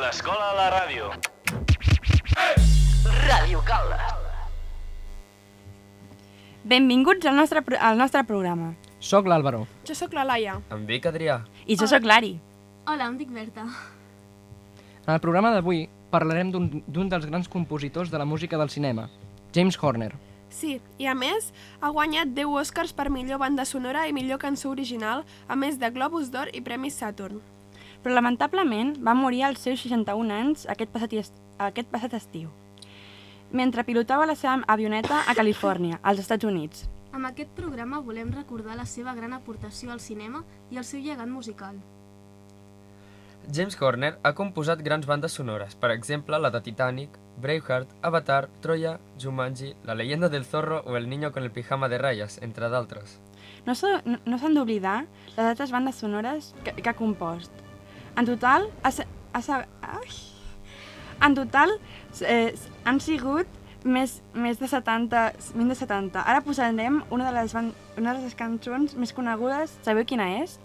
L'escola a la ràdio. Ràdio Caldes. Benvinguts al nostre, pro- al nostre programa. Soc l'Àlvaro. Jo sóc la Laia. Em dic Adrià. I jo sóc l'Ari. Hola, em dic Berta. En el programa d'avui parlarem d'un d'un dels grans compositors de la música del cinema, James Horner. Sí, i a més, ha guanyat 10 Oscars per millor banda sonora i millor cançó original, a més de Globus d'Or i Premis Saturn. Però lamentablement va morir als seus 61 anys aquest passat, est aquest passat estiu, mentre pilotava la seva avioneta a Califòrnia, als Estats Units. Amb aquest programa volem recordar la seva gran aportació al cinema i el seu llegat musical. James Horner ha composat grans bandes sonores, per exemple la de Titanic, Braveheart, Avatar, Troya, Jumanji, La leyenda del zorro o El niño con el pijama de rayas, entre d'altres. No s'ha- no no s'han d'oblidar les altres bandes sonores que, que ha compost. En total, ha, se- ai, en total eh, han sigut més, més de 70, més de 70. Ara posarem una de, les una de les cançons més conegudes. Sabeu quina és?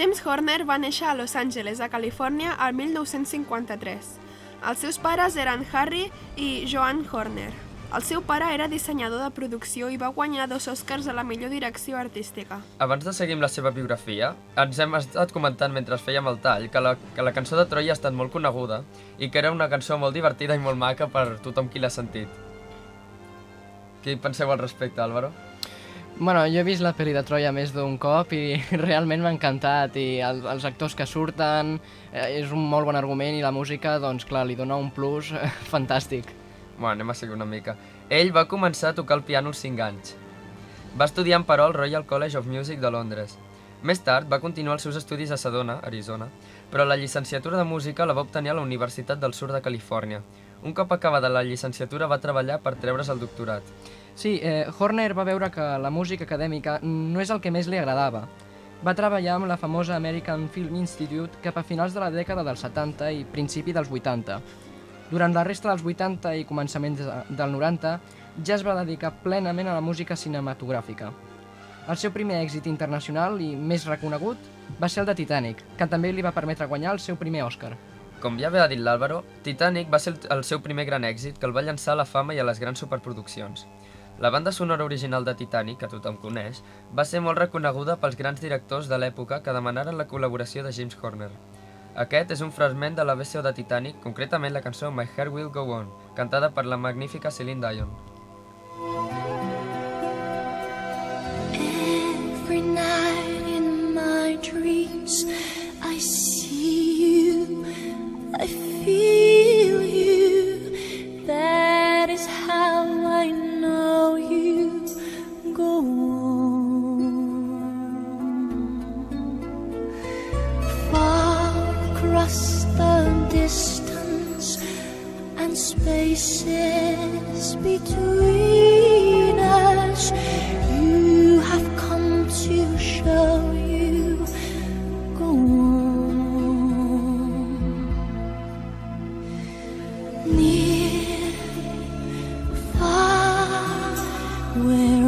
James Horner va néixer a Los Angeles, a Califòrnia, al 1953. Els seus pares eren Harry i Joan Horner. El seu pare era dissenyador de producció i va guanyar dos Oscars a la millor direcció artística. Abans de seguir amb la seva biografia, ens hem estat comentant mentre fèiem el tall que la, que la cançó de Troia ha estat molt coneguda i que era una cançó molt divertida i molt maca per tothom qui l'ha sentit. Què hi penseu al respecte, Álvaro? Bueno, jo he vist la pel·li de Troia més d'un cop i realment m'ha encantat i el, els actors que surten eh, és un molt bon argument i la música, doncs clar, li dona un plus eh, fantàstic. Bueno, anem a seguir una mica. Ell va començar a tocar el piano als 5 anys. Va estudiar en Paró al Royal College of Music de Londres. Més tard va continuar els seus estudis a Sedona, Arizona, però la llicenciatura de música la va obtenir a la Universitat del Sur de Califòrnia. Un cop acabada la llicenciatura va treballar per treure's el doctorat. Sí, eh, Horner va veure que la música acadèmica no és el que més li agradava. Va treballar amb la famosa American Film Institute cap a finals de la dècada dels 70 i principi dels 80. Durant la resta dels 80 i començaments de- del 90, ja es va dedicar plenament a la música cinematogràfica. El seu primer èxit internacional i més reconegut va ser el de Titanic, que també li va permetre guanyar el seu primer Oscar. Com ja bé ha dit l'Àlvaro, Titanic va ser el seu primer gran èxit que el va llançar a la fama i a les grans superproduccions. La banda sonora original de Titanic, que tothom coneix, va ser molt reconeguda pels grans directors de l'època que demanaren la col·laboració de James Horner. Aquest és un fragment de la versió de Titanic, concretament la cançó My Heart Will Go On, cantada per la magnífica Celine Dion. Every night in my dreams, I see you, I feel you. That spaces between us. You have come to show you go on. Near, far, wherever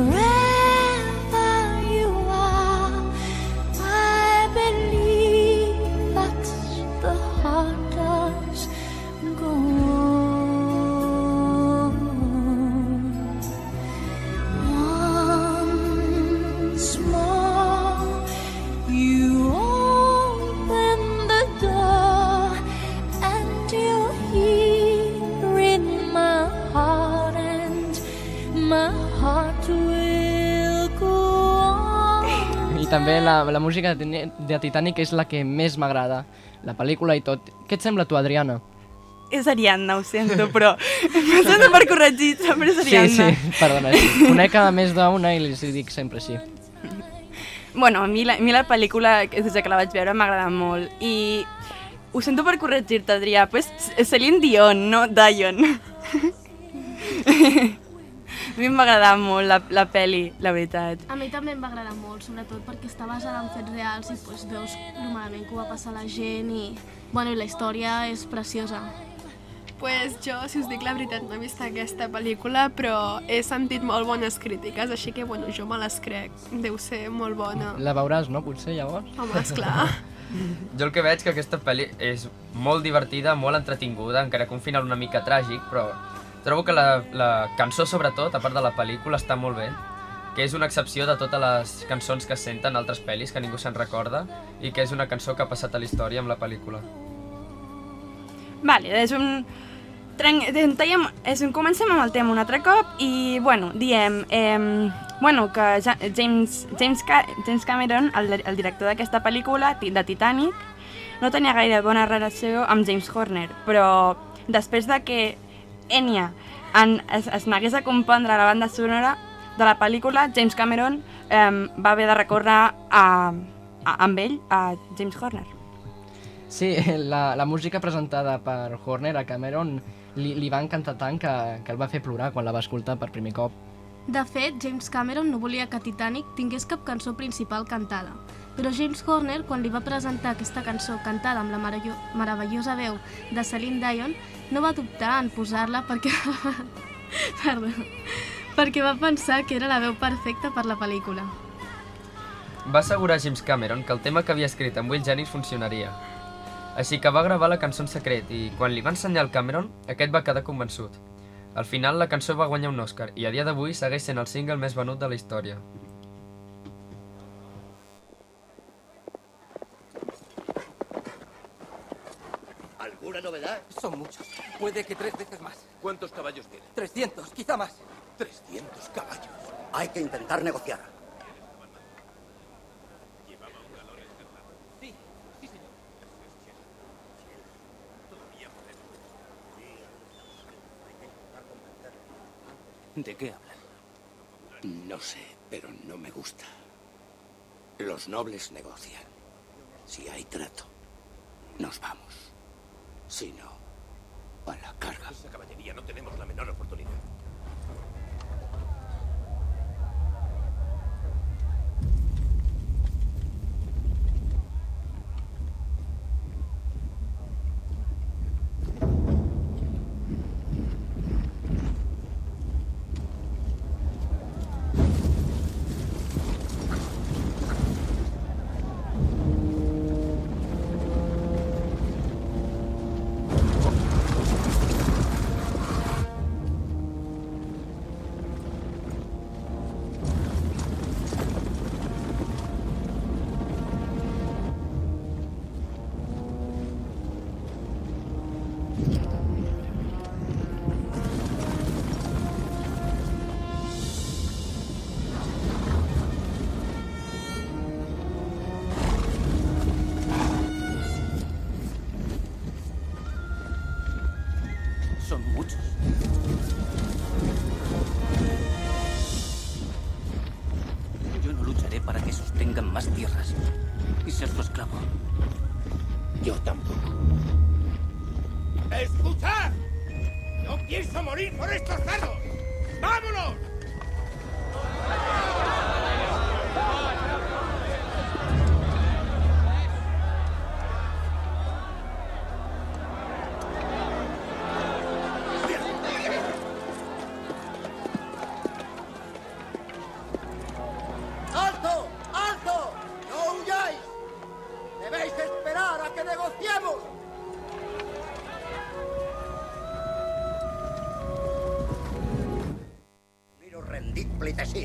la, música de, Titanic és la que més m'agrada. La pel·lícula i tot. Què et sembla tu, Adriana? És Ariadna, ho sento, però... Em sento per corregir, sempre és Sí, Ariadna. sí, perdona. Sí. Conec a més d'una i els hi dic sempre sí. Bueno, a mi la, a mi la pel·lícula, des de que la vaig veure, m'agrada molt. I ho sento per corregir-te, Adrià, però és Celine Dion, no Dion. a mi m'agrada molt la, la pel·li, la veritat. A mi també em va agradar molt, sobretot perquè està basada en fets reals i pues, veus lo malament que ho va passar la gent i, bueno, i la història és preciosa. Pues jo, si us dic la veritat, no he vist aquesta pel·lícula, però he sentit molt bones crítiques, així que, bueno, jo me les crec. Deu ser molt bona. La veuràs, no, potser, llavors? Home, esclar. Jo el que veig que aquesta pel·li és molt divertida, molt entretinguda, encara que un final una mica tràgic, però trobo que la, la cançó, sobretot, a part de la pel·lícula, està molt bé que és una excepció de totes les cançons que senten en altres pel·lis que ningú se'n recorda i que és una cançó que ha passat a la història amb la pel·lícula. Vale, és un... Trenc... Tallem... És un... Comencem amb el tema un altre cop i, bueno, diem... Eh, bueno, que ja, James, James, Ca James Cameron, el, el director d'aquesta pel·lícula, de Titanic, no tenia gaire bona relació amb James Horner, però després de que Enya en, es, es negués a compondre la banda sonora de la pel·lícula, James Cameron eh, va haver de recórrer a, a, amb ell, a James Horner. Sí, la, la música presentada per Horner a Cameron li, li va encantar tant que, que el va fer plorar quan la va escoltar per primer cop. De fet, James Cameron no volia que Titanic tingués cap cançó principal cantada, però James Horner, quan li va presentar aquesta cançó cantada amb la meravellosa veu de Celine Dion, no va dubtar en posar-la perquè... Perdó. perquè va pensar que era la veu perfecta per la pel·lícula. Va assegurar James Cameron que el tema que havia escrit amb Will Jennings funcionaria. Així que va gravar la cançó en secret i, quan li va ensenyar el Cameron, aquest va quedar convençut. Al final, la cançó va guanyar un Oscar i a dia d'avui segueix sent el single més venut de la història. ¿Alguna novedad? Son muchos. Puede que tres veces más. ¿Cuántos caballos tiene? 300, quizá más. 300 caballos. Hay que intentar negociar. ¿De qué hablan? No sé, pero no me gusta. Los nobles negocian. Si hay trato, nos vamos. Si no, a la carga. Esa caballería no tenemos la menor oportunidad.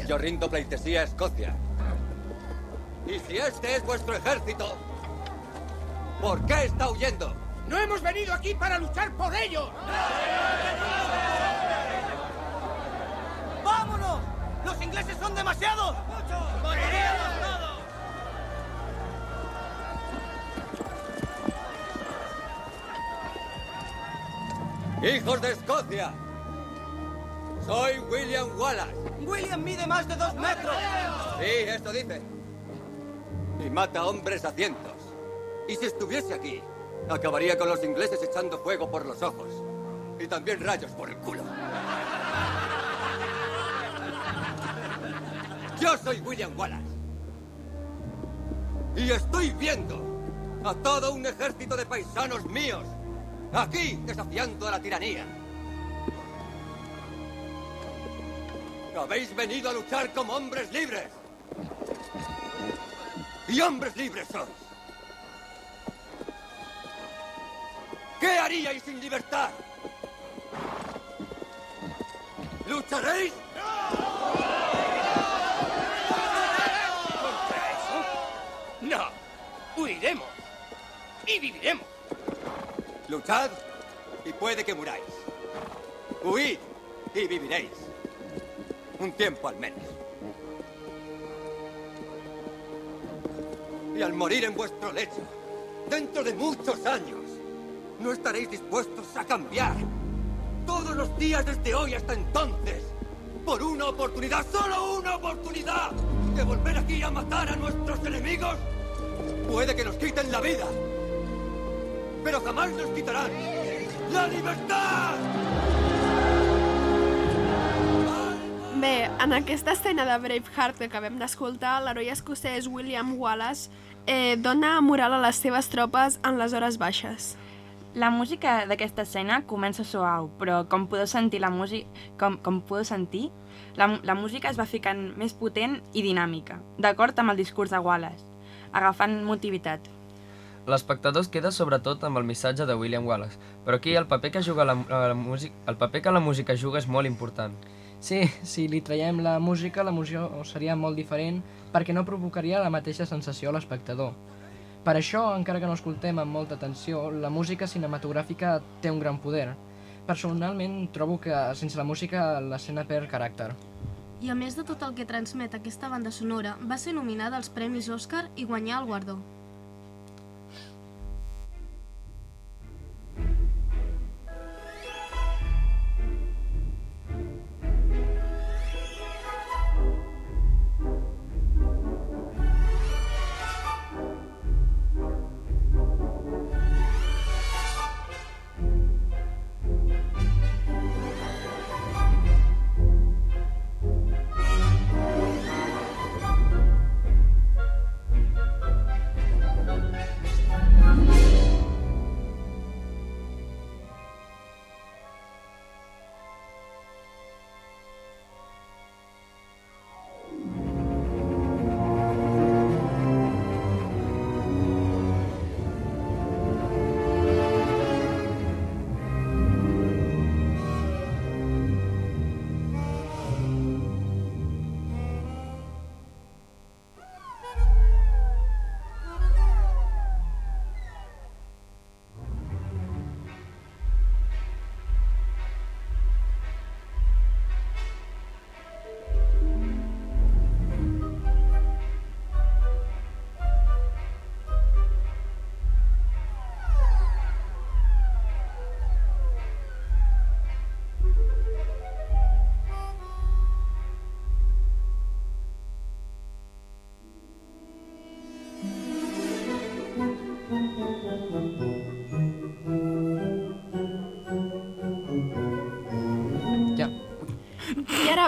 Yo rindo pleitesía a Escocia. Y si este es vuestro ejército, ¿por qué está huyendo? No hemos venido aquí para luchar por ellos. ¡Vámonos! ¡Los ingleses son demasiados! ¡Muchos! ¡Hijos de Escocia! Soy William Wallace. William mide más de dos metros. Sí, eso dice. Y mata hombres a cientos. Y si estuviese aquí, acabaría con los ingleses echando fuego por los ojos. Y también rayos por el culo. Yo soy William Wallace. Y estoy viendo a todo un ejército de paisanos míos aquí desafiando a la tiranía. Habéis venido a luchar como hombres libres. Y hombres libres sois. ¿Qué haríais sin libertad? ¿Lucharéis? ¿Contra eso? No. Huiremos. Y viviremos. Luchad y puede que muráis. Huid y viviréis. Un tiempo al menos. Y al morir en vuestro lecho, dentro de muchos años, no estaréis dispuestos a cambiar. Todos los días desde hoy hasta entonces, por una oportunidad, solo una oportunidad, de volver aquí a matar a nuestros enemigos, puede que nos quiten la vida, pero jamás nos quitarán la libertad. Bé, en aquesta escena de Braveheart que acabem d'escoltar, l'heroi escocès William Wallace eh, dona moral a les seves tropes en les hores baixes. La música d'aquesta escena comença suau, però com podeu sentir la música, com, com podeu sentir, la, la música es va ficant més potent i dinàmica, d'acord amb el discurs de Wallace, agafant motivitat. L'espectador es queda sobretot amb el missatge de William Wallace, però aquí el paper que juga la, la, la música, el paper que la música juga és molt important. Sí, si li traiem la música, l'emoció seria molt diferent perquè no provocaria la mateixa sensació a l'espectador. Per això, encara que no escoltem amb molta atenció, la música cinematogràfica té un gran poder. Personalment, trobo que sense la música l'escena perd caràcter. I a més de tot el que transmet aquesta banda sonora, va ser nominada als Premis Òscar i guanyar el guardó.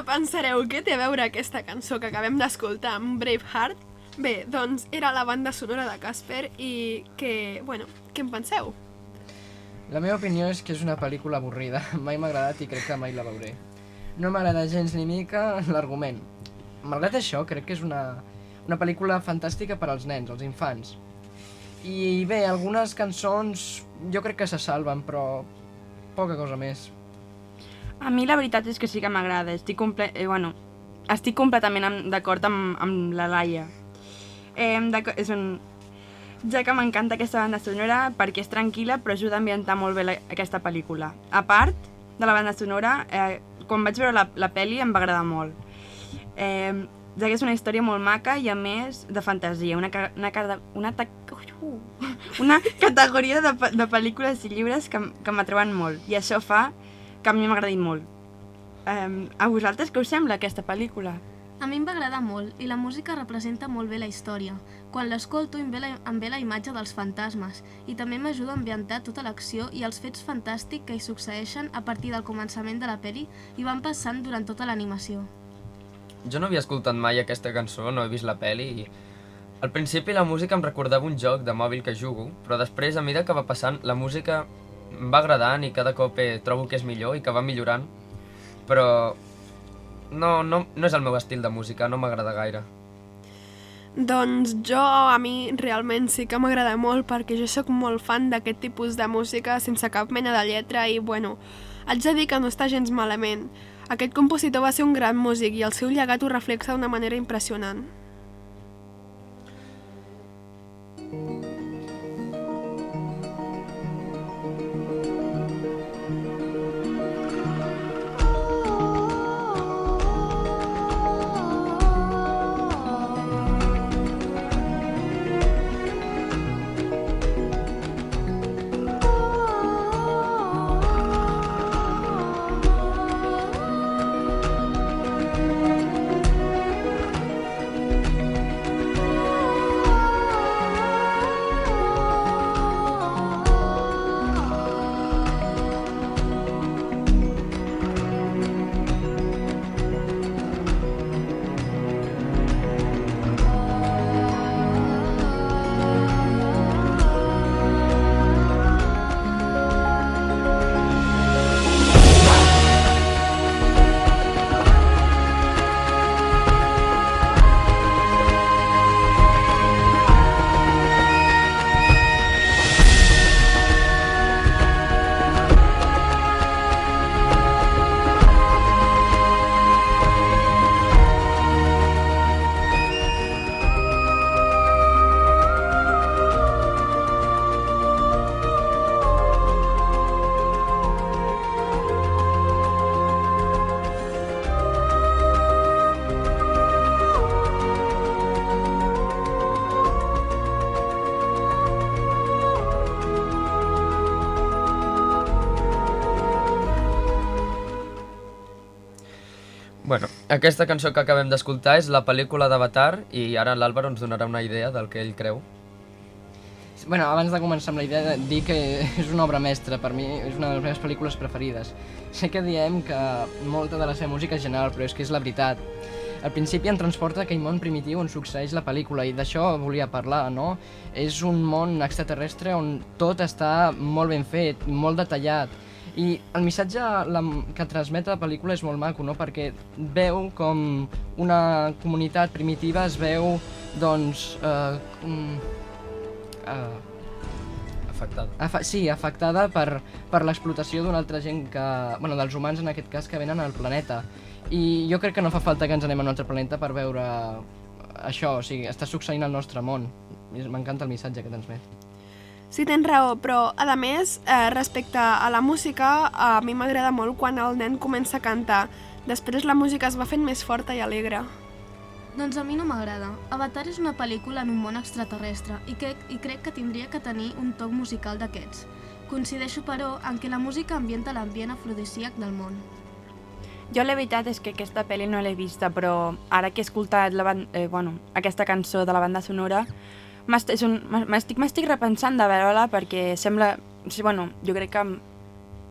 Pensareu què té a veure aquesta cançó que acabem d'escoltar amb Braveheart? Bé, doncs era la banda sonora de Casper i que, bueno, què en penseu? La meva opinió és que és una pel·lícula avorrida. Mai m'ha agradat i crec que mai la veuré. No m'agrada gens ni mica l'argument. Malgrat això, crec que és una, una pel·lícula fantàstica per als nens, als infants. I bé, algunes cançons jo crec que se salven, però poca cosa més. A mi la veritat és que sí que m'agrada, estic, comple eh, bueno, estic completament d'acord amb, amb la Laia. Eh, és un... Ja que m'encanta aquesta banda sonora perquè és tranquil·la però ajuda a ambientar molt bé la, aquesta pel·lícula. A part de la banda sonora, eh, quan vaig veure la, la pel·li em va agradar molt. Eh, ja que és una història molt maca i a més de fantasia, una, una, una, ta- una categoria de, de pel·lícules i llibres que, que m'atreuen molt. I això fa que a mi m'agradi molt. Um, a vosaltres què us sembla aquesta pel·lícula? A mi em va agradar molt i la música representa molt bé la història. Quan l'escolto em ve, la, em ve la imatge dels fantasmes i també m'ajuda a ambientar tota l'acció i els fets fantàstics que hi succeeixen a partir del començament de la peli i van passant durant tota l'animació. Jo no havia escoltat mai aquesta cançó, no he vist la peli i... Al principi la música em recordava un joc de mòbil que jugo, però després, a mesura que va passant, la música em va agradant i cada cop eh, trobo que és millor i que va millorant, però no, no, no és el meu estil de música, no m'agrada gaire. Doncs jo, a mi, realment sí que m'agrada molt perquè jo sóc molt fan d'aquest tipus de música sense cap mena de lletra i, bueno, haig de dir que no està gens malament. Aquest compositor va ser un gran músic i el seu llegat ho reflexa d'una manera impressionant. Aquesta cançó que acabem d'escoltar és la pel·lícula d'Avatar i ara l'Àlvaro ens donarà una idea del que ell creu. Bueno, abans de començar amb la idea de dir que és una obra mestra, per mi és una de les meves pel·lícules preferides. Sé que diem que molta de la seva música és genial, però és que és la veritat. Al principi em transporta a aquell món primitiu on succeeix la pel·lícula i d'això volia parlar, no? És un món extraterrestre on tot està molt ben fet, molt detallat, i el missatge la, que transmet la pel·lícula és molt maco, no? Perquè veu com una comunitat primitiva es veu, doncs, eh, mm, eh, Afectada. Afa sí, afectada per, per l'explotació d'una altra gent que... Bueno, dels humans en aquest cas que venen al planeta. I jo crec que no fa falta que ens anem a un altre planeta per veure això, o sigui, està succeint al nostre món. M'encanta el missatge que transmet. Sí, tens raó, però a més, eh, respecte a la música, a mi m'agrada molt quan el nen comença a cantar. Després la música es va fent més forta i alegre. Doncs a mi no m'agrada. Avatar és una pel·lícula en un món extraterrestre i, crec, i crec que tindria que tenir un toc musical d'aquests. Coincideixo, però, en què la música ambienta l'ambient afrodisíac del món. Jo la veritat és que aquesta pel·li no l'he vista, però ara que he escoltat la eh, bueno, aquesta cançó de la banda sonora, m'estic repensant de veure-la perquè sembla... Sí, bueno, jo crec que...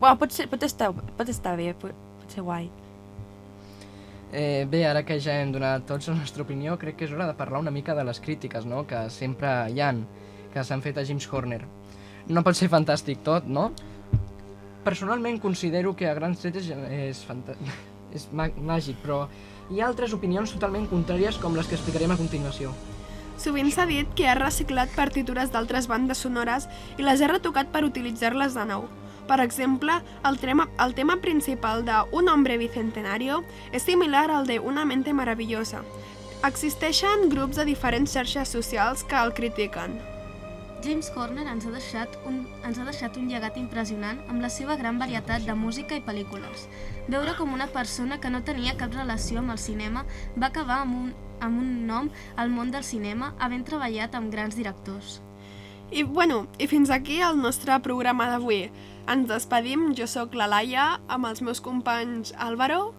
Bueno, pot, ser, pot, estar, pot estar bé, pot, pot ser guai. Eh, bé, ara que ja hem donat tots la nostra opinió, crec que és hora de parlar una mica de les crítiques, no?, que sempre hi han, que s'han fet a James Horner. No pot ser fantàstic tot, no? Personalment considero que a grans trets és, és, és mà màgic, però hi ha altres opinions totalment contràries com les que explicarem a continuació. Sovint s'ha dit que ha reciclat partitures d'altres bandes sonores i les ha retocat per utilitzar-les de nou. Per exemple, el tema, el tema principal de Un hombre bicentenario és similar al de Una mente maravillosa. Existeixen grups de diferents xarxes socials que el critiquen. James Horner ens ha, deixat un, ens ha deixat un llegat impressionant amb la seva gran varietat de música i pel·lícules. Veure com una persona que no tenia cap relació amb el cinema va acabar amb un, amb un nom al món del cinema havent treballat amb grans directors. I, bueno, i fins aquí el nostre programa d'avui. Ens despedim, jo sóc la Laia, amb els meus companys Álvaro,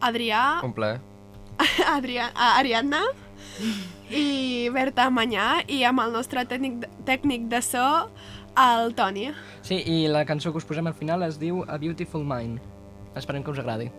Adrià, Un plaer. Adrià, Ariadna i Berta Manyà i amb el nostre tècnic, tècnic de so, el Toni. Sí, i la cançó que us posem al final es diu A Beautiful Mind. Esperem que us agradi.